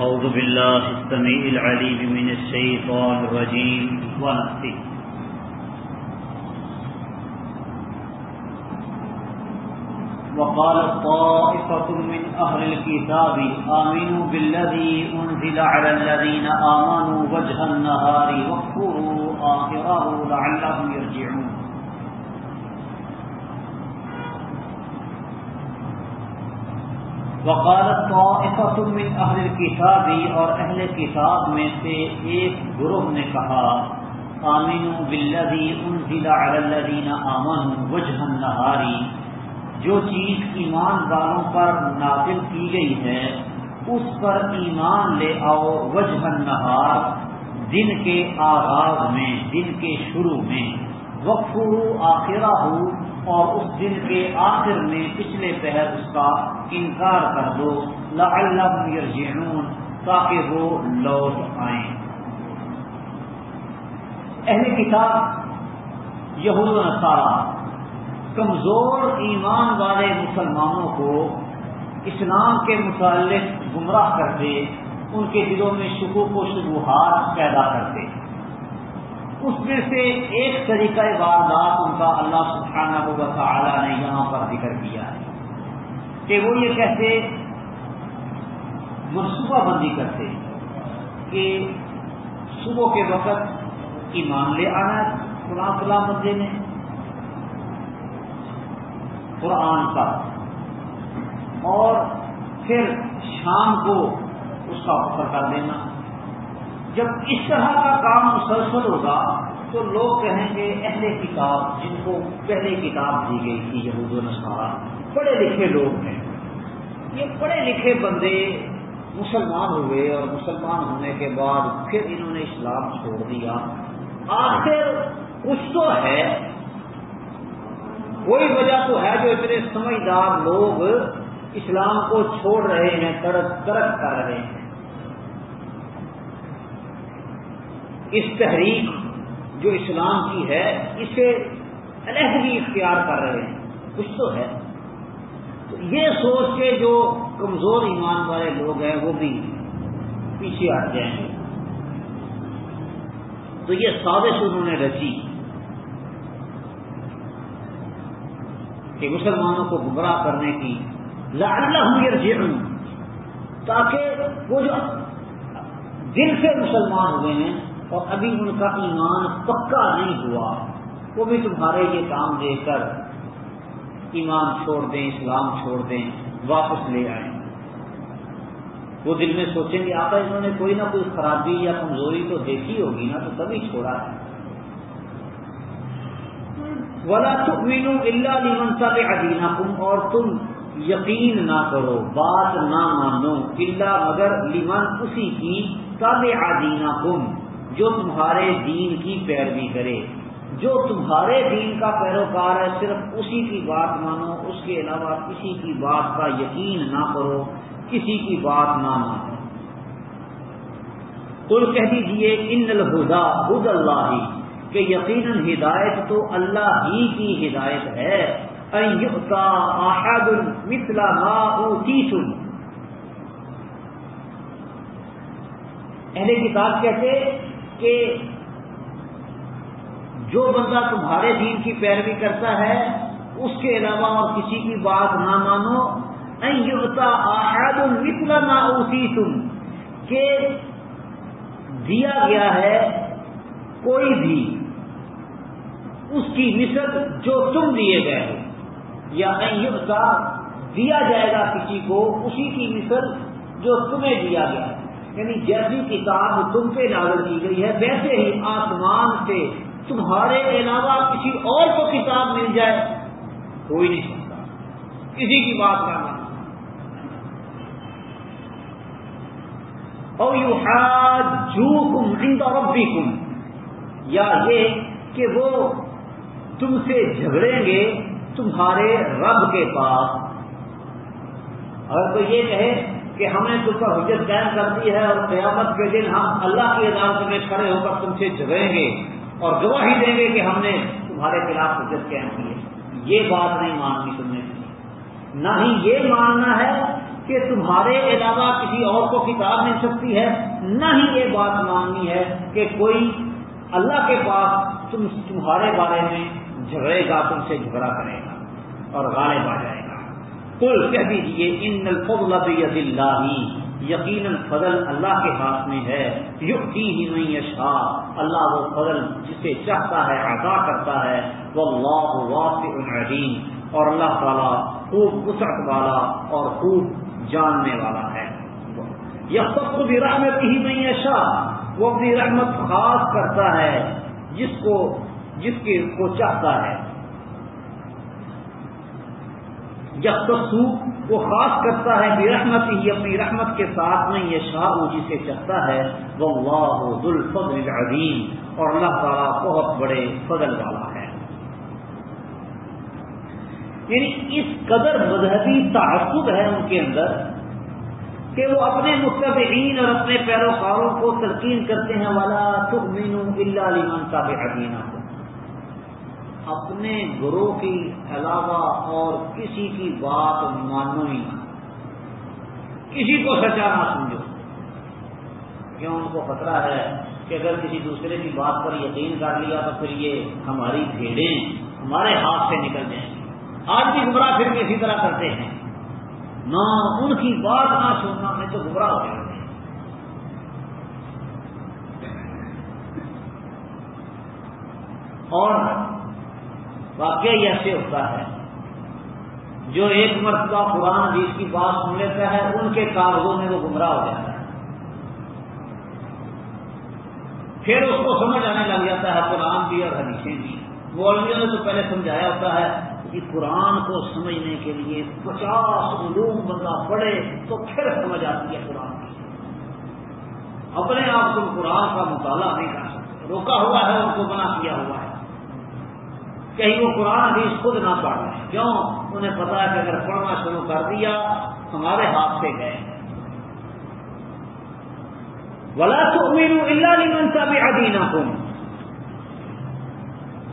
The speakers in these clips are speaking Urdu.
أعوذ بالله السميع العليم من الشيطان الرجيم. ونفسه وقال طائفة من أهل الكتاب، آمنوا بالذي أنزل على الذين آمنوا وجه النهار، واكفروا آخره لعلهم يرجعون. وقالت طائفة من أهل الكتاب اور اہل کتاب میں سے ایک گروہ نے کہا، آمنوا بالذی انزل على الذین آمنوا وجه النهار۔ جو چیز ایمان والوں پر نازل کی گئی ہے، اس پر ایمان لے آؤ وجہ نہار دن کے آغاز میں، دن کے شروع میں۔ وقف آخرہ ہو۔ اور اس دن کے آخر میں پچھلے پہر اس کا انکار کر دو یرجعون، تاکہ وہ لوٹ آئیں۔ اہل کتاب، یہود و نصارہ، کمزور ایمان والے مسلمانوں کو اسلام کے متعلق گمراہ کرتے، ان کے دلوں میں شکوک و شبوہات پیدا کرتے۔ اس میں سے ایک طریقہ واردات ان کا اللہ سبحانہ و تعالی نے یہاں پر ذکر کیا ہے کہ وہ یہ کہتے منصوبہ بندی کرتے کہ صبح کے وقت ایمان لے آنا فلاں فلاں بندے نے قرآن کا اور پھر شام کو اس کا آفر کر دینا۔ جب اس طرح کا کام مسلسل ہوگا تو لوگ کہیں گے اہل کتاب، جن کو پہلے کتاب دی گئی تھی یہود و نسارا پڑھے لکھے لوگ ہیں۔ یہ پڑھے لکھے بندے مسلمان ہوئے اور مسلمان ہونے کے بعد پھر انہوں نے اسلام چھوڑ دیا۔ آخر کچھ تو ہے۔ کوئی وجہ تو ہے جو اتنے سمجھدار لوگ اسلام کو چھوڑ رہے ہیں ترک ترک کر رہے ہیں۔ اس تحریک جو اسلام کی ہے، اسے علیحدگی اختیار کر رہے ہیں۔ کچھ تو ہے۔ تو یہ سوچ کے جو کمزور ایمان والے لوگ ہیں، وہ بھی پیچھے ہٹ جائیں گے تو یہ سازش انہوں نے رچی کہ مسلمانوں کو گمراہ کرنے کی لاڈ تاکہ وہ جو دل سے مسلمان ہوئے ہیں اور ابھی ان کا ایمان پکا نہیں ہوا۔ وہ بھی تمہارے یہ کام دے کر ایمان چھوڑ دیں، اسلام چھوڑ دیں، واپس لے آئیں۔ وہ دل میں سوچیں گے آتا انہوں نے کوئی نہ کوئی خرابی یا کمزوری تو دیکھی ہوگی نا، تو تبھی چھوڑا ہے۔ ولا تؤمنوا الا لمن تبع دينكم اور تم یقین نہ کرو، بات نہ مانو الا مگر لمن اسی کی تبع دينكم۔ جو تمہارے دین کی پیروی کرے۔ جو تمہارے دین کا پیروکار ہے، صرف اسی کی بات مانو، اس کے علاوہ کسی کی بات کا یقین نہ کرو، کسی کی بات نہ مانو۔ تو کہہ دیجیے ان الہدا خد اللہ کہ یقیناً ہدایت تو اللہ ہی کی ہدایت ہے۔ مثلا ما اوتیتم۔ اہل کتاب کہتے کہ جو بندہ تمہارے دین کی پیروی کرتا ہے، اس کے علاوہ اور کسی کی بات نہ مانو ایتا آحاد مثلا ما اوتیتم کہ دیا گیا ہے کوئی بھی اس کی مثل جو تم دیے گئے ہو، یا کا دیا جائے گا کسی کو، اسی کی مثل جو تمہیں دیا گیا ہے۔ یعنی جیسی کتاب تم پہ نازل کی گئی ہے، ویسے ہی آسمان سے تمہارے علاوہ کسی اور کو کتاب مل جائے، کوئی نہیں سکتا کسی کی بات کرنا اور یو جو کم ربی کم یا یہ کہ وہ تم سے جھگڑیں گے تمہارے رب کے پاس۔ اگر کوئی یہ کہے کہ ہم نے تم پر حجت قائم کر دی ہے اور قیامت کے دن ہم اللہ کی عدالت میں کھڑے ہو کر تم سے جھگڑیں گے اور گواہی دیں گے کہ ہم نے تمہارے خلاف حجت قائم کی ہے۔ یہ بات نہیں ماننی تم نے۔ نہ ہی یہ ماننا ہے کہ تمہارے علاوہ کسی اور کو کتاب مل سکتی ہے۔ نہ ہی یہ بات ماننی ہے کہ کوئی اللہ کے پاس تم تمہارے بارے میں جھگڑے گا، تم سے جھگڑا کرے گا اور غالب آ جائے گا۔ کل کہہ دیجیے ان الفضل بید اللہ یقیناً فضل اللہ کے ہاتھ میں ہے یقتی ہی نہیں یشا اللہ وہ فضل جسے چاہتا ہے، عطا کرتا ہے۔ وہ اللہ واسع علیم اور اللہ تعالیٰ خوب وسعت والا اور خوب جاننے والا ہے۔ یہ سب کو بھی رحمت ہی نہیں یشا وہ اپنی رحمت خاص کرتا ہے، جس کو، جس کے کو چاہتا ہے۔ جب تصو وہ خاص کرتا ہے بے رحمت ہی اپنی رحمت کے ساتھ میں یہ شاہ جسے چاہتا ہے وہ اللہ ذوالفضل العظیم، اور اللہ تعالیٰ بہت بڑے فضل والا ہے۔ یعنی اس قدر مذہبی تعصب ہے ان کے اندر کہ وہ اپنے متبعین اور اپنے پیروکاروں کو تلقین کرتے ہیں والا تؤمن الا لمن تابع دینہ اپنے گروہ کے علاوہ اور کسی کی بات مانو ہی نہ۔ کسی کو سچا نہ سمجھو۔ کیوں؟ ان کو خطرہ ہے کہ اگر کسی دوسرے کی بات پر یقین کر لیا تو پھر یہ ہماری بھیڑیں ہمارے ہاتھ سے نکل جائیں۔ گی آج بھی گمراہ پھر بھی اسی طرح کرتے ہیں۔ نہ ان کی بات نہ سننا میں تو گمراہ ہو جاتے ہیں۔ اور واقعہ ایسے ہوتا ہے۔ جو ایک مرتبہ قرآن جس کی بات سن لیتا ہے، ان کے کاغذوں میں وہ گمراہ ہو جاتا ہے۔ پھر اس کو سمجھ آنے لگ جاتا ہے، قرآن بھی اور حدیثیں بھی۔ مولویوں نے تو پہلے سمجھایا ہوتا ہے کہ قرآن کو سمجھنے کے لیے پچاس علوم بندہ پڑھے تو پھر سمجھ آتی ہے قرآن کی۔ اپنے آپ کو قرآن کا مطالعہ نہیں کر سکتے۔ روکا ہوا ہے، ان کو بنا کیا ہوا ہے۔ کہیں وہ قرآن حدیث خود نہ پڑھ لیں۔ کیوں؟ انہیں پتا ہے کہ اگر پڑھنا شروع کر دیا، ہمارے ہاتھ سے گئے۔ ولا تو امیر اللہ علی کا بھی ادینہ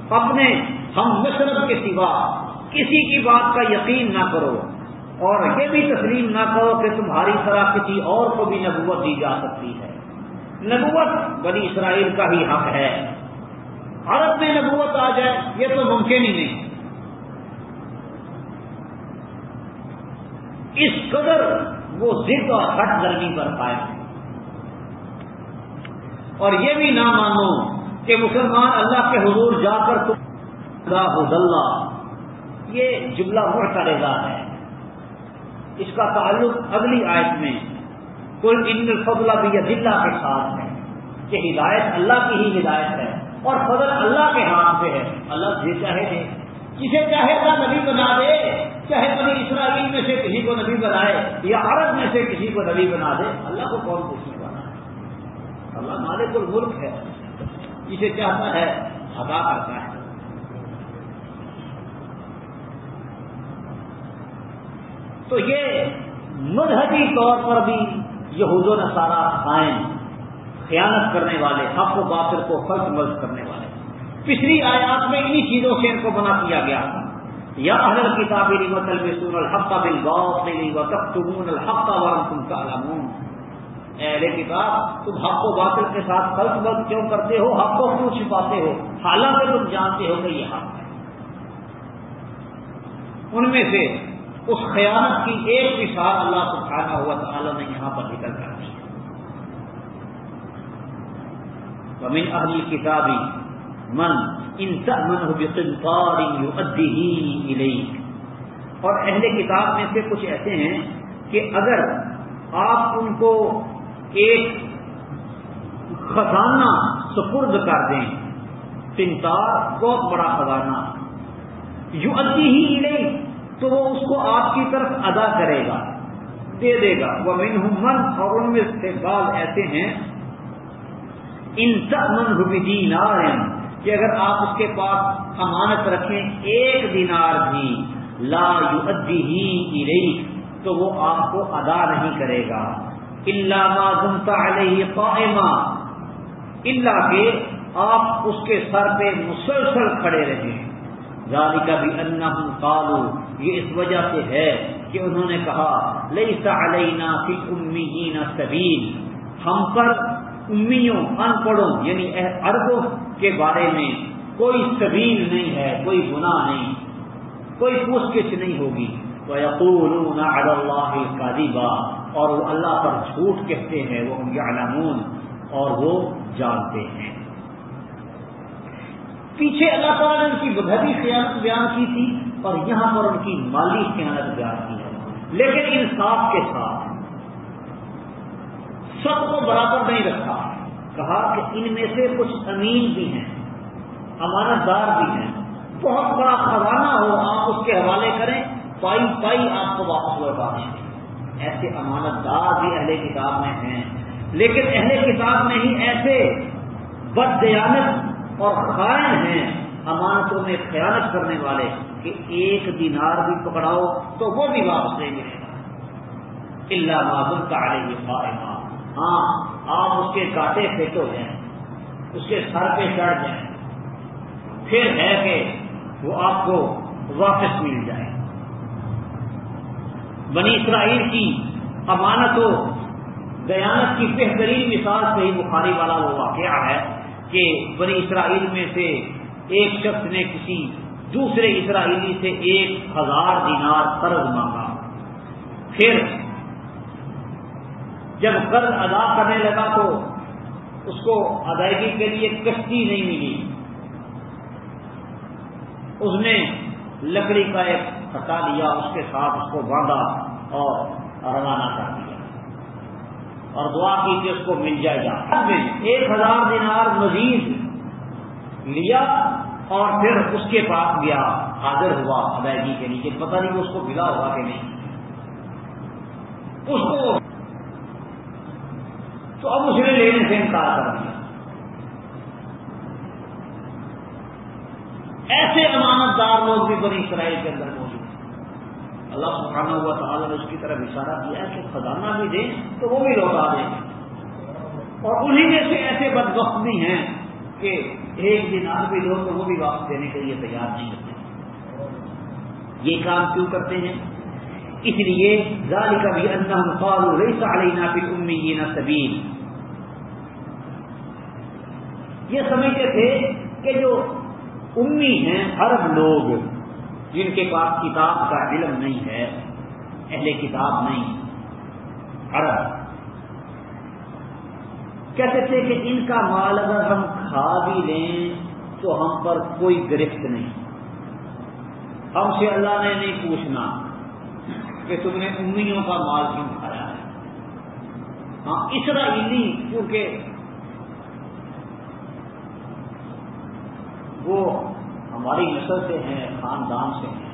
اپنے ہم مشرف کے سوا کسی کی بات کا یقین نہ کرو اور یہ بھی تسلیم نہ کرو کہ تمہاری طرح کسی اور کو بھی نبوت دی جا سکتی ہے۔ نبوت بنی اسرائیل کا ہی حق ہے۔ عرب میں نبوت آ جائے، یہ تو ممکن ہی نہیں۔ اس قدر وہ ضد اور ہٹ گرمی پر پائے اور یہ بھی نہ مانو کہ مسلمان اللہ کے حضور جا کر تم اللہ، یہ جملہ کرے ہے۔ اس کا تعلق اگلی آیت میں کل ان فضلہ بھی دلہ کے ساتھ ہے کہ ہدایت اللہ کی ہی ہدایت ہے۔ اور فضل اللہ کے ہاتھ پہ ہے۔ اللہ یہ چاہے دے۔ جسے چاہے گا نبی بنا دے، چاہے بنی اسرائیل میں سے کسی کو نبی بنائے یا عرب میں سے کسی کو نبی بنا دے، اللہ کو کون پوچھنے والا ہے؟ اللہ مالک الملک ہے۔ جسے چاہتا ہے ادا کرتا ہے۔ تو یہ مذہبی طور پر بھی یہ حضو نصارہ قائم خیانت کرنے والے، حق و باطل کو فرض مرض کرنے والے۔ پچھلی آیات میں انہی چیزوں سے ان کو بنا کیا گیا تھا۔ یا اہل کتاب سن الحق بل غوف الحق تم کا اہل کتاب، تم حق و باطل کے ساتھ فرض مرض کیوں کرتے ہو؟ حق کو کیوں چھپاتے ہو؟ حالانکہ تم جانتے ہو کہ یہ حق ہے۔ ان میں سے اس خیانت کی ایک مثال اللہ سبحانہ ہوا تعالیٰ نے یہاں پر نکل کر دی۔ ومن اہل کتابی من ان اور اہل کتاب میں سے کچھ ایسے ہیں کہ اگر آپ ان کو ایک خزانہ سپرد کر دیں تنتار بہت بڑا خزانہ یو ادی ہی نہیں تو وہ اس کو آپ کی طرف ادا کرے گا، دے دے گا۔ وہ من، اور ان میں سے بعض ایسے ہیں ان من دینار کہ اگر آپ اس کے پاس امانت رکھیں ایک دینار بھی، لا ہی تو وہ آپ کو ادا نہیں کرے گا۔ اللہ گمتا علیہ اللہ کے آپ اس کے سر پہ مسلسل کھڑے رہیں۔ گالی کا بھی انا کالو یہ اس وجہ سے ہے کہ انہوں نے کہا لئی علینا فی امی سبیل، ہم پر امیوں ان پڑھوں یعنی اربوں کے بارے میں کوئی سبیل نہیں ہے، کوئی گناہ نہیں، کوئی پوچھ گچھ نہیں ہوگی۔ تو یقول اللہ کا اور وہ اللہ پر جھوٹ کہتے ہیں وہ یعلمون اور وہ جانتے ہیں۔ پیچھے اللہ تعالیٰ نے ان کی مذہبی خیانت بیان کی تھی، اور یہاں پر ان کی مالی خیانت بیان کی ہے۔ لیکن انصاف کے ساتھ سب کو برابر نہیں رکھا۔ کہا کہ ان میں سے کچھ امین بھی ہیں، امانت دار بھی ہیں۔ بہت بڑا خزانہ ہو، آپ اس کے حوالے کریں، پائی پائی آپ کو واپس لوٹا دیں ایسے امانت دار بھی اہل کتاب میں ہیں۔ لیکن اہل کتاب میں ہی ایسے بد دیانت اور خائن ہیں، امانتوں میں خیانت کرنے والے، کہ ایک دینار بھی پکڑاؤ تو وہ بھی واپس نہیں ملے گا۔ اللہ معذر کا علیہ ہاں آپ اس کے کاٹے پھینٹو جائیں اس کے سر پہ چڑھ جائیں۔ پھر ہے کہ وہ آپ کو واپس مل جائے۔ بنی اسرائیل کی امانت و دیانت کی بہترین مثال سے ہی بخاری والا وہ واقعہ ہے کہ بنی اسرائیل میں سے ایک شخص نے کسی دوسرے اسرائیلی سے ایک ہزار دینار قرض مانگا۔ پھر جب قرض ادا کرنے لگا تو اس کو ادائیگی کے لیے کشتی نہیں ملی۔ اس نے لکڑی کا ایک ہٹا لیا، اس کے ساتھ اس کو باندھا اور روانہ کر دیا۔ اور دعا کی کہ اس کو مل جائے گا۔ ایک ہزار دینار مزید لیا اور پھر اس کے پاس گیا، حاضر ہوا ادائیگی کے لیے۔ پتہ نہیں اس کو ملا ہوا کہ نہیں۔ اس کو تو اب اس نے لینے سے انکار کر دیا۔ ایسے امانت دار لوگ بھی بنی اسرائیل کے اندر موجود ہیں۔ اللہ سبحانہ ہوا تعالیٰ نے اس کی طرف اشارہ کیا کہ خزانہ بھی دیں تو وہ بھی لوٹا دیں اور انہیں میں سے ایسے بد وقت بھی ہیں کہ ایک دن آر بھی لوگ تو وہ بھی واپس دینے کے لیے تیار نہیں ہوتے۔ یہ کام کیوں کرتے ہیں؟ اس لیے ذالی کا بھی ریسا علینا پھر امی نہ سبیل۔ یہ سمجھتے تھے کہ جو امی ہیں عرب لوگ جن کے پاس کتاب کا علم نہیں ہے، اہل کتاب نہیں عرب کہتے تھے کہ ان کا مال اگر ہم کھا بھی لیں تو ہم پر کوئی گرفت نہیں۔ ہم سے اللہ نے نہیں پوچھنا کہ تم نے امیوں کا مال کیوں کھایا ہے۔ ہاں اسرائیلی کیونکہ وہ ہماری نسل سے ہیں، خاندان سے ہیں۔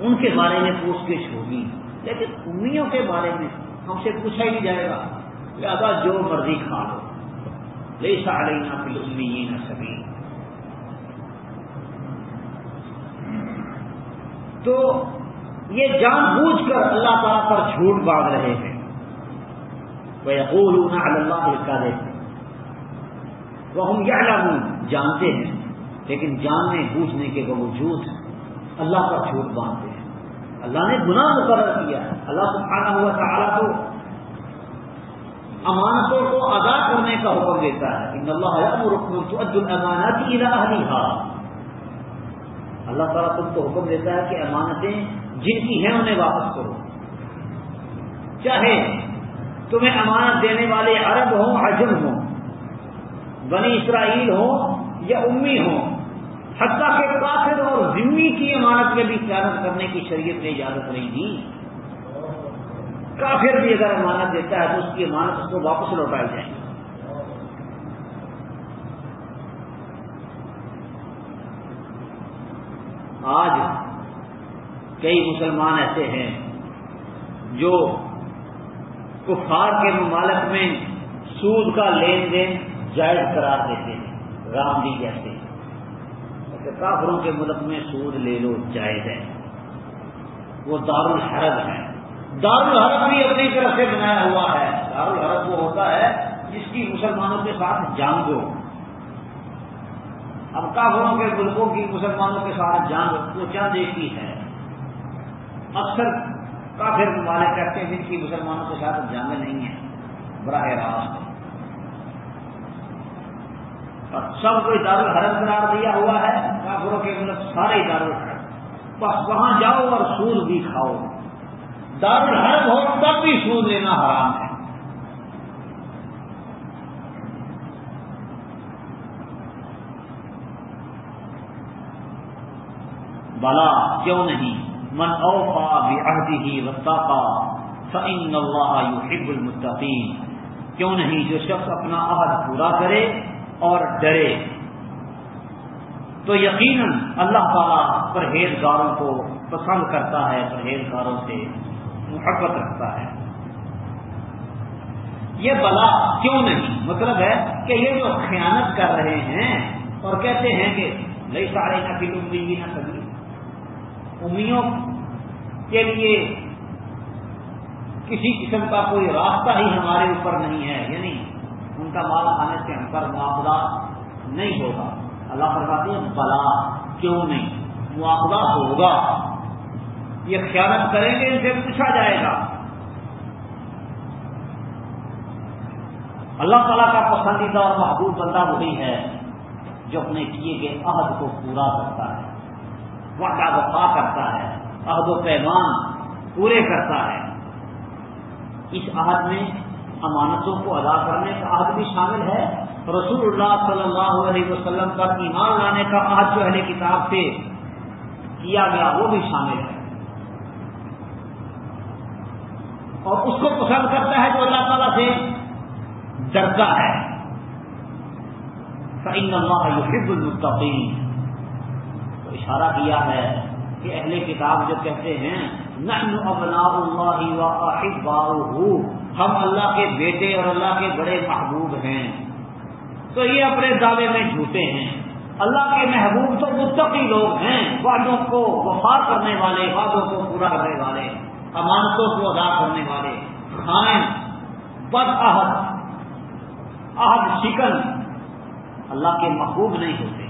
ان کے بارے میں پوچھ گچھ ہوگی، لیکن امیوں کے بارے میں ہم سے پوچھا ہی نہیں جائے گا۔ لہٰذا جو مرضی کھا لو۔ لے سارے نہ پھر امی نہ سبھی تو یہ جان بوجھ کر اللہ تعالیٰ پر جھوٹ باندھ رہے ہیں۔ وہ اللہ کا دیکھتے وہ ہم کیا جانتے ہیں، لیکن جاننے، بوجھنے کے باوجود اللہ کا جھوٹ باندھتے ہیں۔ اللہ نے گناہ مقرر کیا ہے۔ اللہ سبحانہ ہوا تعالیٰ کو امانتوں کو ادا کرنے کا حکم دیتا ہے۔ ان اللہ امانتی اللہ تعالیٰ تم کو حکم دیتا ہے کہ امانتیں جن کی ہیں انہیں واپس کرو۔ چاہے تمہیں امانت دینے والے عرب ہوں، عجم ہوں بنی اسرائیل ہوں یا امی ہوں، حتیٰ کہ کافر اور ذمی کی امانت میں بھی خیالت کرنے کی شریعت نے اجازت نہیں دی۔ کافر بھی اگر امانت دیتا ہے تو اس کی امانت اس کو واپس لوٹائی جائے۔ گی آج کئی مسلمان ایسے ہیں جو کفار کے ممالک میں سود کا لین دین جائز قرار دیتے ہیں رام جی کہتے ہیں۔ اچھا، کافروں کے ملک میں سود لے لو، جائز ہے۔ وہ دار الحرب ہے دار الحرب بھی اپنی طرف سے بنایا ہوا ہے۔ دار الحرب وہ ہوتا ہے جس کی مسلمانوں کے ساتھ جنگ ہو۔ اب کافروں کے ملکوں کی مسلمانوں کے ساتھ جنگ وہ چند ایک ہی ہے؟ اکثر کافر ممالک کہتے ہیں جن کی مسلمانوں کے ساتھ جامع نہیں ہے۔ براہ راست۔ اور سب کو دار الحرم قرار دیا ہوا ہے، کافروں کے مطلب سارے دار الحرم بس وہاں جاؤ اور سود بھی کھاؤ۔ دار الحرم ہو تب بھی سود لینا حرام ہے۔ بلا، کیوں نہیں؟ من اوفا بھی ہی وسطا فعین اللہ یحب المتقین۔ کیوں نہیں؟ جو شخص اپنا عہد پورا کرے اور ڈرے۔ تو یقیناً اللہ تعالیٰ پرہیزگاروں کو پسند کرتا ہے، پرہیزگاروں سے محبت رکھتا ہے۔ یہ بلا کیوں نہیں؟ مطلب ہے کہ یہ جو خیانت کر رہے ہیں اور کہتے ہیں کہ لئی سارے نہ فلم بھی نہ کبھی امیوں کے لیے کسی قسم کا کوئی راستہ ہی ہمارے اوپر نہیں ہے یعنی ان کا مال کھانے سے ہم پر معاوضہ نہیں ہوگا۔ اللہ فرماتے ہیں، بلا، کیوں نہیں؟ معاوضہ ہوگا۔ یہ خیالت کریں گے ان سے پوچھا جائے گا۔ اللہ تعالیٰ کا پسندیدہ اور محبوب بندہ وہی ہے جو اپنے کیے گئے عہد کو پورا کرتا ہے۔ وعدہ وفا کرتا ہے، عہد و پیمان پورے کرتا ہے۔ اس عہد میں امانتوں کو ادا کرنے کا عہد بھی شامل ہے۔ رسول اللہ صلی اللہ علیہ وسلم پر ایمان لانے کا عہد جو اہل کتاب سے کیا گیا وہ بھی شامل ہے۔ اور اس کو پسند کرتا ہے جو اللہ تعالیٰ سے ڈرتا ہے۔ فعین اللہ یحب المتقین اشارہ کیا ہے کہ اہل کتاب جو کہتے ہیں، نحن ابناء اللہ و ہم اللہ کے بیٹے اور اللہ کے بڑے محبوب ہیں۔ تو یہ اپنے دعوے میں جھوٹے ہیں۔ اللہ کے محبوب تو متقی لوگ ہیں، وعدوں کو وفا کرنے والے، وعدوں کو پورا کرنے والے، امانتوں کو ادا کرنے والے۔ خائن، بد عہد عہد شکن اللہ کے محبوب نہیں ہوتے۔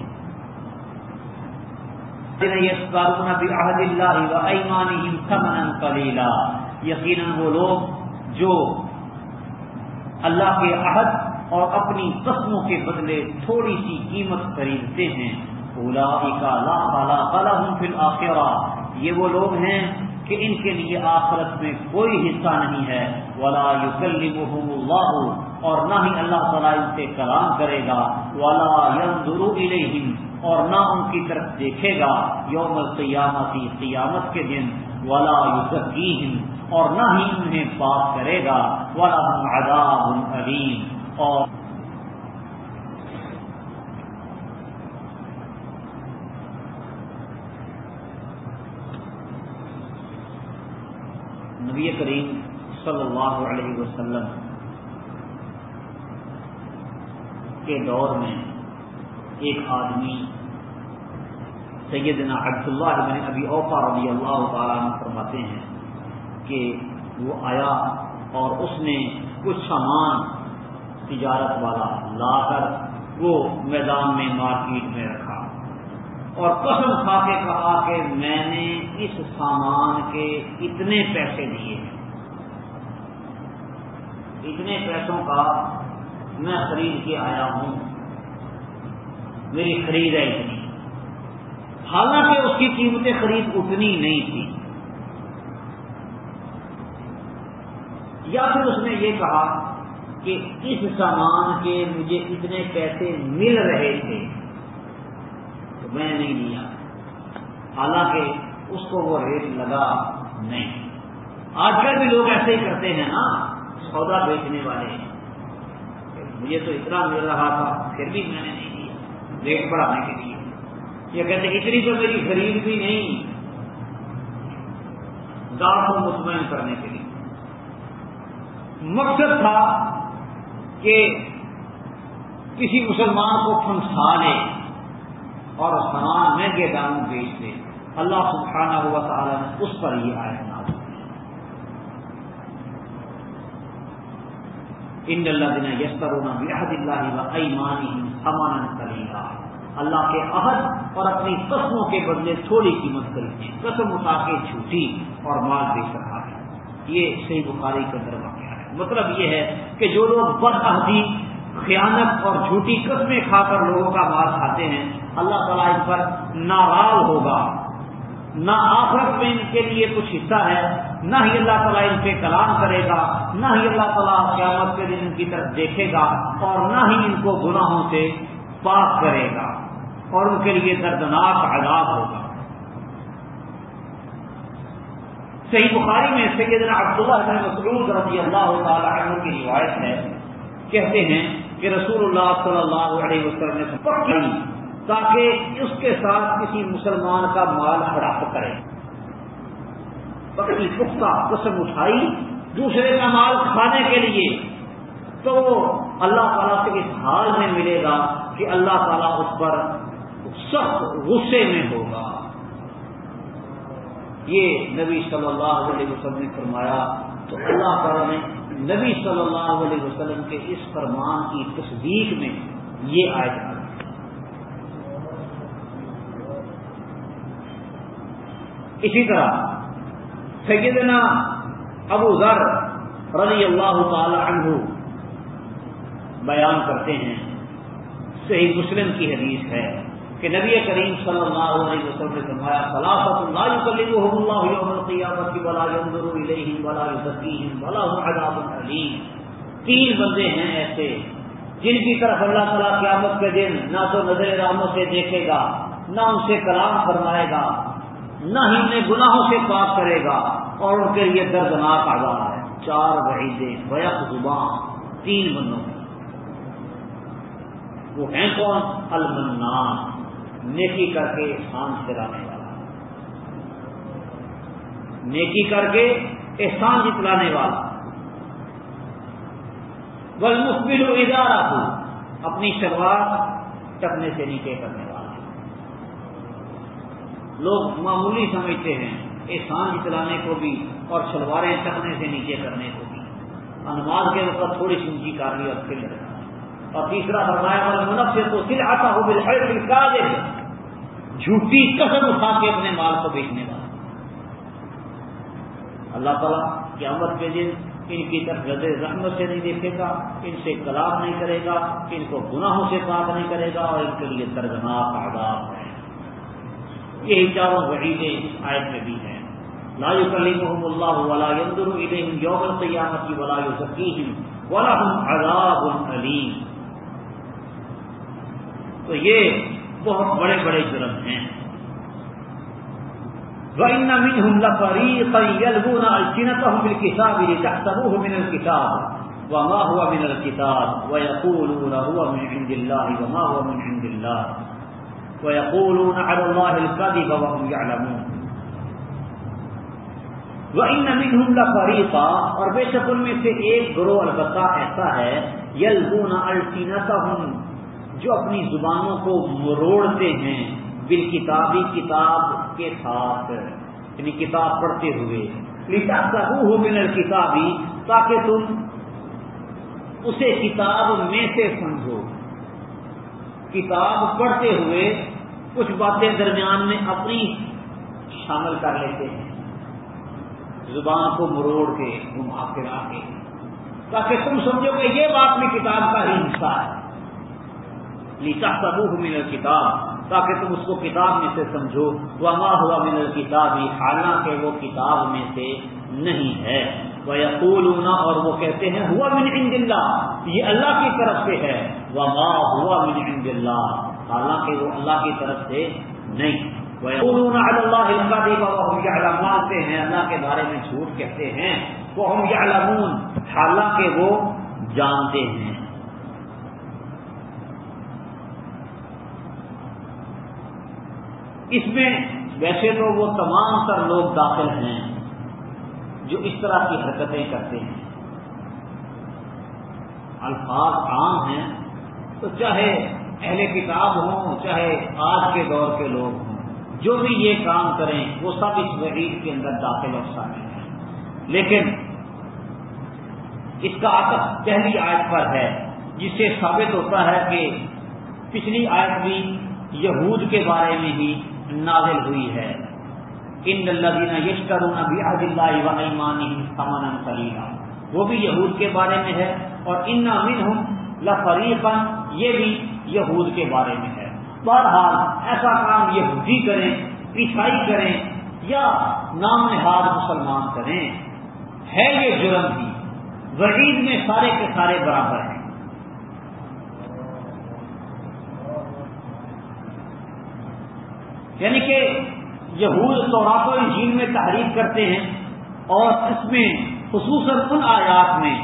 یقیناً وہ لوگ جو اللہ کے عہد اور اپنی قسموں کے بدلے تھوڑی سی قیمت خریدتے ہیں۔ اولا آخرا یہ وہ لوگ ہیں کہ ان کے لیے آخرت میں کوئی حصہ نہیں ہے۔ ولا يكلمهم اللہ اور نہ ہی اللہ تعالیٰ ان سے کلام کرے گا۔ ولا ينظر الیہم۔ اور نہ ان کی طرف دیکھے گا یوم القیامتی قیامت کے دن، ولا یوزکیم اور نہ ہی انہیں بات کرے گا ولا عذاب علیم۔ اور نبی کریم صلی اللہ علیہ وسلم کے دور میں ایک آدمی، سیدنا عبداللہ بن ابی اوفا رضی اللہ تعالیٰ عنہ فرماتے ہیں کہ وہ آیا اور اس نے کچھ سامان تجارت والا لا کر وہ میدان میں مارکیٹ میں رکھا اور قسم کھا کے کہا کہ میں نے اس سامان کے اتنے پیسے دیے۔ ہیں اتنے پیسوں کا میں خرید کے آیا ہوں۔ میری خرید ہے اتنی۔ حالانکہ اس کی قیمتیں خرید اتنی نہیں تھی یا پھر اس نے یہ کہا کہ اس سامان کے مجھے اتنے پیسے مل رہے تھے تو میں نہیں لیا۔ حالانکہ اس کو وہ ریٹ لگا نہیں۔ آج کل بھی لوگ ایسے ہی کرتے ہیں نا، سودا بیچنے والے۔ مجھے تو اتنا مل رہا تھا، پھر بھی میں نے نہیں ریٹ بڑھانے کے لیے۔ یہ کہتے اتنی تو میری خرید بھی نہیں دام کو مطمئن کرنے کے لیے۔ مقصد تھا کہ کسی مسلمان کو پھنسا لے اور سامان مہنگے دام بیچ دے اللہ سبحانہ ہوا تعالیٰ نے اس پر یہ آئے ناز ان اللہ دن یستر اللہ و ایمان سمان کلیلہ اللہ کے عہد اور اپنی قسموں کے بدلے تھوڑی قیمت خریدیں۔ قسم اٹھا کے جھوٹی اور مال بے سکا ہے یہ صحیح بخاری کا درما کیا ہے۔ مطلب یہ ہے کہ جو لوگ بد عہدی خیانت اور جھوٹی قسمیں کھا کر لوگوں کا مال کھاتے ہیں، اللہ تعالیٰ اس پر ناراض ہوگا۔ نہ آخرت میں ان کے لیے کچھ حصہ ہے، نہ ہی اللہ تعالیٰ ان سے کلام کرے گا۔ نہ ہی اللہ تعالیٰ قیامت کے دن ان کی طرف دیکھے گا اور نہ ہی ان کو گناہوں سے پاک کرے گا اور ان کے لیے دردناک عذاب ہوگا۔ صحیح بخاری میں سیدنا عبداللہ بن مسعود رضی اللہ تعالی عنہ کی روایت ہے، کہتے ہیں کہ رسول اللہ صلی اللہ علیہ وسلم نے تاکہ اس کے ساتھ کسی مسلمان کا مال ہڑپ کرے۔ پکڑی، پختہ، قسم اٹھائی دوسرے کا مال کھانے کے لیے، تو اللہ تعالیٰ سے اس حال میں ملے گا کہ اللہ تعالیٰ اس پر سخت غصے میں ہوگا۔ یہ نبی صلی اللہ علیہ وسلم نے فرمایا، تو اللہ تعالیٰ نے نبی صلی اللہ علیہ وسلم کے اس فرمان کی تصدیق میں یہ آئے اسی طرح سیدنا ابو ذر رضی اللہ تعالی عنہ بیان کرتے ہیں۔ صحیح مسلم کی حدیث ہے کہ نبی کریم صلی اللہ علیہ وسلم نے فرمایا خلافت اللہ يكلمهم الله يوم القيامه ولا ينظر اليهم ولا يزكيهم ولا هم عذاب اليم تین بندے ہیں ایسے جن کی طرف اللہ تعالیٰ قیامت کے دن نہ تو نظر رحمت سے دیکھے گا، نہ ان سے کلام فرمائے گا، نہ ہی انہیں گناہوں سے پاک کرے گا۔ اور ان کے لیے دردناک آزاد ہے۔ چار وحیدیں بیک زبان، تین بندوں وہ ہیں کون؟ المنان۔ نیکی کر کے احسان چلانے والا۔ نیکی کر کے احسان جتلانے والا۔ بل مخبر ادارہ۔ ہو اپنی شروعات ٹکنے سے نیچے کرنے والا۔ لوگ معمولی سمجھتے ہیں۔ احسان جتلانے کو بھی اور شلواریں ٹکنے سے نیچے کرنے کو بھی۔ نماز کے وقت تھوڑی سی اونچی کر لی اور پھر اور تیسرا فرمایا والا منف سے تو سر آتا ہو بل جھوٹی قسم اٹھا کے اپنے مال کو بیچنے والا۔ اللہ تعالیٰ قیامت کے دن ان کی طرف رد رحمت سے نہیں دیکھے گا، ان سے کلام نہیں کرے گا، ان کو گناہوں سے پاک نہیں کرے گا اور ان کے لیے دردناک آداب ہے۔ یہی چاروں وحیدیں اس آیت میں بھی ہیں۔ لا يكلمهم الله ولا ينظر اليهم يوم القيامه ولا يزكيهم ولهم عذاب اليم تو یہ بہت بڑے بڑے جرم ہیں. وَإِنَّ مِنْهُمْ لَفَرِيقًا يَلْوُونَ أَلْسِنَتَهُمْ بِالْكِتَابِ لِتَحْسَبُوهُ مِنَ الْكِتَابِ وَمَا هُوَ مِنَ الْكِتَابِ وَيَقُولُونَ هُوَ مِنْ عِنْدِ اللَّهِ وَمَا هُوَ مِنْ عِنْدِ اللَّهِ. وَيَقُولُونَ عَلَى اللَّهِ الْكَذِبَ وَهُمْ يَعْلَمُونَ. وَإِنَّ مِنْهُمْ لَفَرِيقًا اور بے شک ان میں سے ایک گروہ البتہ ایسا ہے يَلْوُونَ أَلْسِنَتَهُمْ، جو اپنی زبانوں کو مروڑتے ہیں بال کتابی کتاب کے ساتھ یعنی کتاب پڑھتے ہوئے۔ ہو من کتابی تاکہ تم اسے کتاب میں سے سمجھو۔ کتاب پڑھتے ہوئے کچھ باتیں درمیان میں اپنی شامل کر لیتے ہیں۔ زبان کو مروڑ کے گھما پھرا کے تاکہ تم سمجھو کہ یہ بات میں کتاب کا ہی حصہ ہے۔ لیتا سبوہ من کتاب تاکہ تم اس کو کتاب میں سے سمجھو۔ وہاں ہوا من الکتاب حالانکہ وہ کتاب میں سے نہیں ہے۔ وہ یقول اور وہ کہتے ہیں ہوا من عند اللہ یہ اللہ کی طرف سے ہے۔ وما ہوا من عند اللہ حالانکہ وہ اللہ کی طرف سے نہیں۔ اللہ مانتے ہیں اللہ کے بارے میں جھوٹ کہتے ہیں وہ ہم حالانکہ وہ جانتے ہیں۔ اس میں ویسے تو وہ تمام تر لوگ داخل ہیں جو اس طرح کی حرکتیں کرتے ہیں۔ الفاظ عام ہیں تو چاہے اہل کتاب ہوں، چاہے آج کے دور کے لوگ ہوں جو بھی یہ کام کریں، وہ سب اس وحید کے اندر داخل اور شامل ہیں۔ لیکن اس کا آتف پہلی آیت پر ہے، جس سے ثابت ہوتا ہے کہ پچھلی آیت بھی یہود کے بارے میں ہی نازل ہوئی ہے۔ ان اللہ یشکر نبی عد اللہ ومانی سمن سلیلا وہ بھی یہود کے بارے میں ہے اور ان من ہوں یہ بھی یہود کے بارے میں ہے۔ بہرحال ایسا کام یہودی کریں، عیسائی کریں یا نام نہاد مسلمان کریں، ہے یہ جرم بھی۔ وعید میں سارے کے سارے برابر ہیں۔ یعنی کہ یہود تو و انجیل میں تحریف کرتے ہیں اور اس میں، خصوصاً ان آیات میں،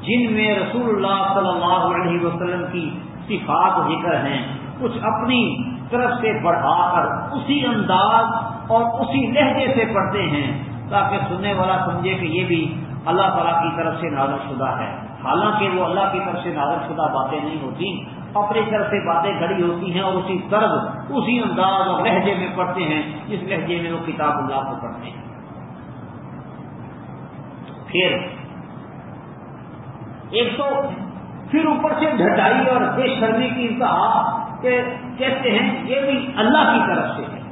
جن میں رسول اللہ صلی اللہ علیہ وسلم کی صفات ذکر ہیں کچھ اپنی طرف سے بڑھا کر اسی انداز اور اسی لہجے سے پڑھتے ہیں تاکہ سننے والا سمجھے کہ یہ بھی اللہ تعالیٰ کی طرف سے نازل شدہ ہے۔ حالانکہ وہ اللہ کی طرف سے نازل شدہ باتیں نہیں ہوتی، اپنی طرف سے باتیں گھڑی ہوتی ہیں اور اسی طرز، اسی انداز اور لہجے میں پڑھتے ہیں، جس لہجے میں وہ کتاب اللہ کو پڑھتے ہیں۔ پھر، ایک تو پھر اوپر سے ڈھٹائی اور بے شرمی کی انتہا کہ کہتے ہیں یہ بھی اللہ کی طرف سے ہے۔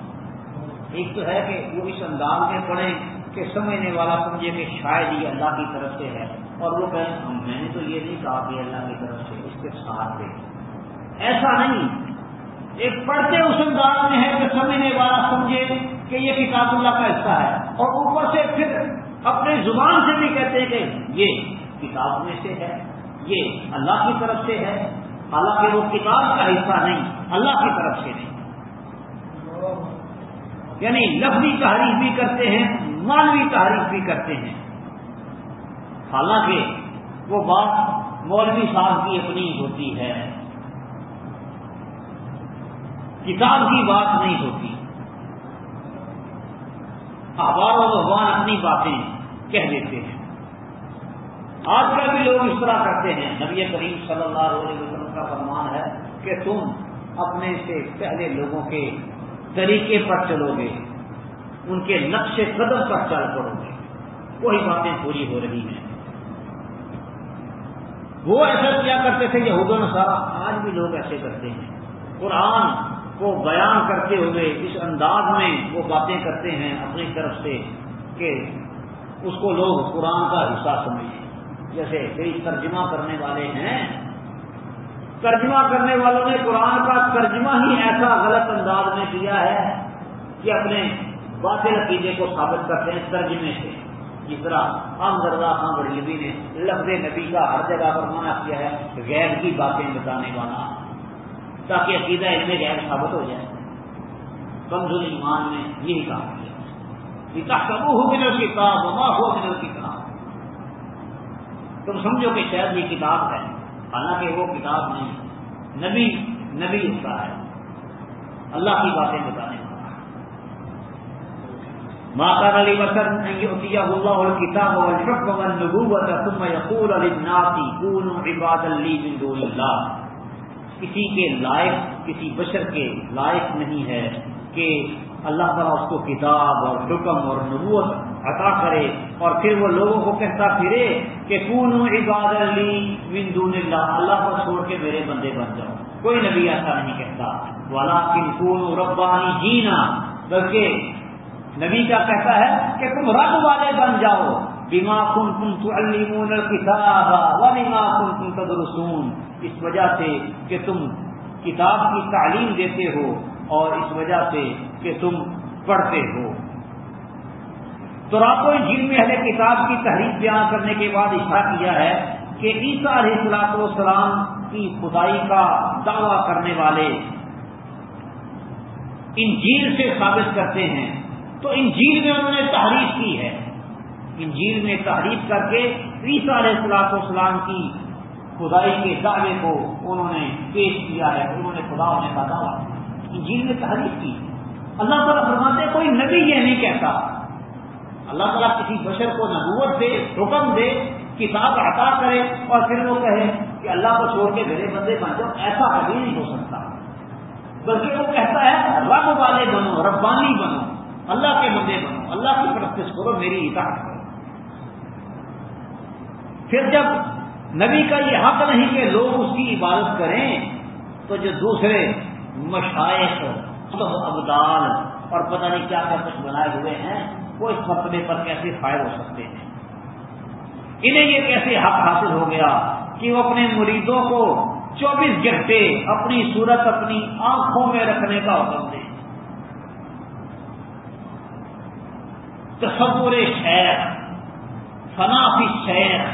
ایک تو ہے کہ وہ اس انداز میں پڑھیں کہ سمجھنے والا سمجھے کہ شاید یہ اللہ کی طرف سے ہے۔ اور وہ کہیں میں نے تو یہ نہیں کہا کہ اللہ کی طرف سے اس کے ساتھ دے ایسا نہیں۔ ایک پڑھتے اس انداز میں ہے کہ سمجھنے والا سمجھے کہ یہ کتاب اللہ کا حصہ ہے۔ اور اوپر سے پھر اپنے زبان سے بھی کہتے ہیں کہ یہ کتاب میں سے ہے، یہ اللہ کی طرف سے ہے۔ حالانکہ وہ کتاب کا حصہ نہیں، اللہ کی طرف سے نہیں۔ یعنی لفظی تحریف بھی کرتے ہیں مانوی تعریف بھی کرتے ہیں۔ حالانکہ وہ بات مولوی صاحب کی اپنی ہوتی ہے۔ کتاب کی بات نہیں ہوتی۔ اخبار و بھگوان اپنی باتیں کہہ دیتے ہیں۔ آج کل بھی لوگ اس طرح کرتے ہیں، نبی کریم صلی اللہ علیہ وسلم کا فرمان ہے کہ تم اپنے سے پہلے لوگوں کے طریقے پر چلو گے، ان کے نقش قدم پر چل پڑو گے۔ وہی باتیں پوری ہو رہی ہیں۔ وہ ایسا کیا کرتے تھے یہ نصارہ آج بھی لوگ ایسے کرتے ہیں۔ قرآن کو بیان کرتے ہوئے اس انداز میں وہ باتیں کرتے ہیں اپنی طرف سے کہ اس کو لوگ قرآن کا حصہ سمجھیں۔ جیسے کئی ترجمہ کرنے والے ہیں ترجمہ کرنے والوں نے قرآن کا ترجمہ ہی ایسا غلط انداز میں کیا ہے کہ اپنے باطل عقیدے کو ثابت کرتے ہیں، ترجمے سے۔ جس طرح ہم دردا خان بڑی نے لفظ نبی کا ہر جگہ پر منع کیا ہے غیر کی باتیں بتانے والا، تاکہ عقیدہ علم غیر ثابت ہو جائے۔ کمزور ایمان میں یہی کام کیا۔ کبو ہو گنر کتاب وما ہو گنر کتاب تم سمجھو کہ شاید یہ کتاب ہے۔ حالانکہ وہ کتاب نہیں نبی نبی ہوتا ہے۔ اللہ کی باتیں بتانے والا ماتا علی وسن اللہ الکتاب والحکم والنبوت ثم یقول للناس كونوا عبادا لي من دون اللہ کسی کے لائق، کسی بشر کے لائق نہیں ہے کہ اللہ تعالیٰ اس کو کتاب اور حکم اور نبوت عطا کرے اور پھر وہ لوگوں کو کہتا پھرے کہ کون عباد علی من دون اللہ اللہ کو چھوڑ کے میرے بندے بن جاؤ۔ کوئی نبی ایسا نہیں کہتا۔ والا کن کون ربانی جینا بلکہ نبی کیا کہتا ہے کہ تم رب والے بن جاؤ۔ بیما کن کن تو المون کتاب و بیما کن کن تدرسون۔ اس وجہ سے کہ تم کتاب کی تعلیم دیتے ہو اور اس وجہ سے کہ تم پڑھتے ہو۔ تو راتوں جن میں اہل کتاب کی تحریر بیان کرنے کے بعد اشارہ کیا ہے کہ عیسیٰ علیہ السلاط والسلام کی خدائی کا دعویٰ کرنے والے انجیل سے ثابت کرتے ہیں۔ تو انجیل میں انہوں نے تحریف کی ہے۔ انجیل میں تحریف کر کے عیسیٰ علیہ السلاط اسلام کی خدائی کے دعوے کو انہوں نے پیش کیا ہے۔ انہوں نے خدا ہونے کا دعویٰ۔ انجیل میں تحریف کی۔ اللہ تعالیٰ فرماتے کوئی نبی یہ نہیں کہتا۔ اللہ تعالیٰ کسی بشر کو نبوت دے، حکم دے، کتاب عطا کرے اور پھر وہ کہے کہ اللہ کو چھوڑ کے میرے بندے بن جاؤ، ایسا کبھی نہیں ہو سکتا۔ بلکہ وہ کہتا ہے، رب والے بنو، ربانی بنو، اللہ کے بندے بنو، اللہ کی پرستش کرو میری اطاعت کرو۔ پھر جب نبی کا یہ حق نہیں کہ لوگ اس کی عبادت کریں، تو جو دوسرے مشائق ابدال اور پتہ نہیں کیا کیا کچھ بنائے ہوئے ہیں وہ اس مرتبے پر کیسے فائر ہو سکتے ہیں؟ انہیں یہ کیسے حق حاصل ہو گیا کہ وہ اپنے مریدوں کو چوبیس گھنٹے اپنی صورت اپنی آنکھوں میں رکھنے کا حکم دیں؟ تصور شہر فنافی شہر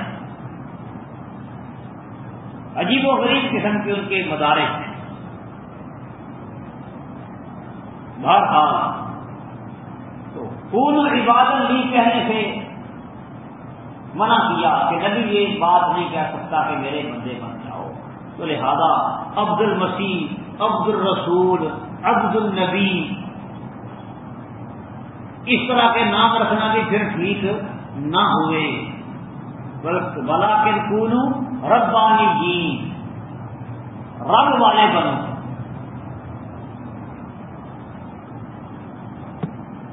عجیب و غریب قسم کے ان کے مدارس ہیں۔ بہرحال تو عبادت لی کہنے سے منع کیا کہ نبی یہ بات نہیں کہہ سکتا کہ میرے بندے بن جاؤ۔ تو لہذا عبد المسیح، عبد الرسول، عبد النبی اس طرح کے نام رکھنا بھی پھر ٹھیک نہ ہوئے۔ بلا کے کونو ربانی جی رب والے بنو۔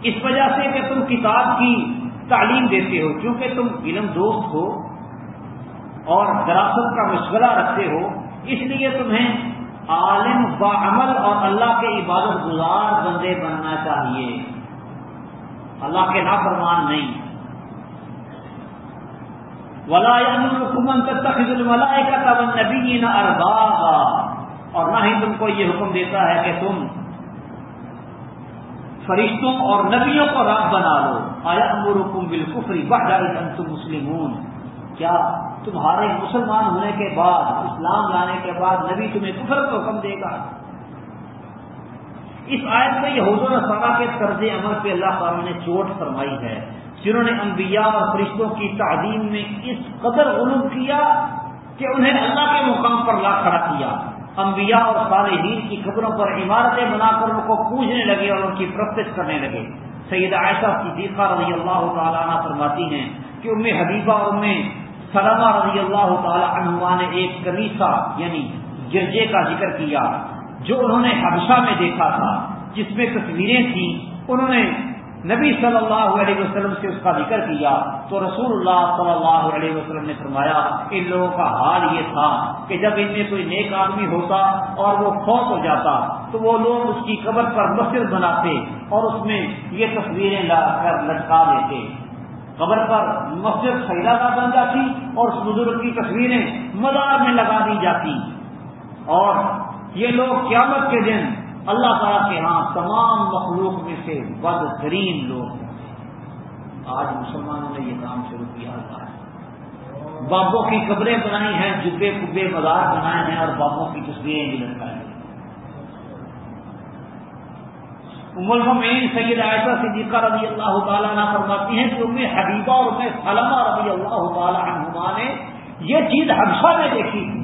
اس وجہ سے کہ تم کتاب کی تعلیم دیتے ہو، کیونکہ تم علم دوست ہو اور دراصل کا مشغلہ رکھتے ہو، اس لیے تمہیں عالم با عمل اور اللہ کے عبادت گزار بندے بننا چاہیے۔ اللہ کے نافرمان نہیں۔ ولا حکومن تخل ملائے کا تب نبی نہ اربابا اور نہ ہی تم کو یہ حکم دیتا ہے کہ تم فرشتوں اور نبیوں کو رب بنا لو۔ آیا امر حکم بالکفری بڑھ جائے تم مسلم کیا تمہارے مسلمان ہونے کے بعد، اسلام لانے کے بعد نبی تمہیں کفر کو حکم دے گا؟ اس آیت میں یہ حضور سارا کے طرز عمل پہ اللہ تعالیٰ نے چوٹ فرمائی ہے۔ جنہوں نے انبیاء اور فرشتوں کی تعلیم میں اس قدر غلوم کیا کہ انہیں اللہ کے مقام پر لا کھڑا کیا۔ انبیاء اور صالحین کی خبروں پر عمارتیں بنا کر ان کو پوجنے لگے اور ان کی پرست کرنے لگے۔ سید عائشہ کی دیکھا رضی اللہ تعالیٰ عنہ فرماتی ہیں کہ ام حبیبہ ام سلمہ رضی اللہ تعالی عنہ نے ایک کلیسا یعنی گرجے کا ذکر کیا جو انہوں نے حبشہ میں دیکھا تھا، جس میں تصویریں تھیں۔ انہوں نے نبی صلی اللہ علیہ وسلم سے اس کا ذکر کیا۔ تو رسول اللہ صلی اللہ علیہ وسلم نے فرمایا، ان لوگوں کا حال یہ تھا کہ جب ان میں کوئی نیک آدمی ہوتا اور وہ فوت ہو جاتا، تو وہ لوگ اس کی قبر پر مسجد بناتے اور اس میں یہ تصویریں لا کر لٹکا دیتے۔ قبر پر مسجد خیرہ کا بن جاتی اور اس بزرگ کی تصویریں مزار میں لگا دی جاتی۔ اور یہ لوگ قیامت کے دن اللہ تعالیٰ کے ہاں تمام مخلوق میں سے بدترین لوگ ہیں۔ آج مسلمانوں نے یہ کام شروع کیا ہوا ہے بابوں کی قبریں بنائی ہیں، جبے کبے مزار بنائے ہیں اور بابوں کی تصویریں بھی لٹکائی ہیں۔ مین سید عائشہ صدیقہ رضی اللہ تعالیٰ نہ فرماتی ہیں کہ انہیں حبیبہ اور انہیں سلمہ رضی اللہ تعالیٰ عنہما نے یہ چیز حدشہ میں دیکھی تھی۔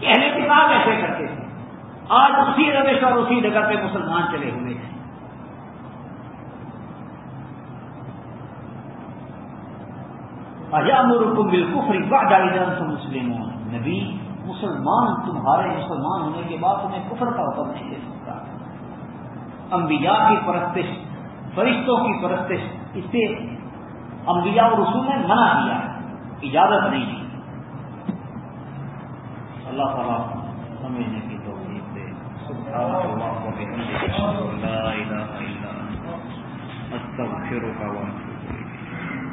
کہ اہل کتاب ایسے کرتے تھے۔ آج اسی روش اور اسی جگہ پہ مسلمان چلے ہوئے ہیں۔ مرکم بالکل فریبا ڈائی جان سے مسلم نبی، مسلمان تمہارے مسلمان ہونے کے بعد تمہیں کفر کا حکم نہیں دے سکتا۔ انبیاء کی پرستش، فرشتوں کی پرستش، اس سے انبیاء اور رسول نے منع کیا ہے۔ اجازت نہیں دی۔ اللہ تعالیٰ سمجھنے کی سبحانك اللهم وبحمدك لا اله الا انت استغفرك واتوب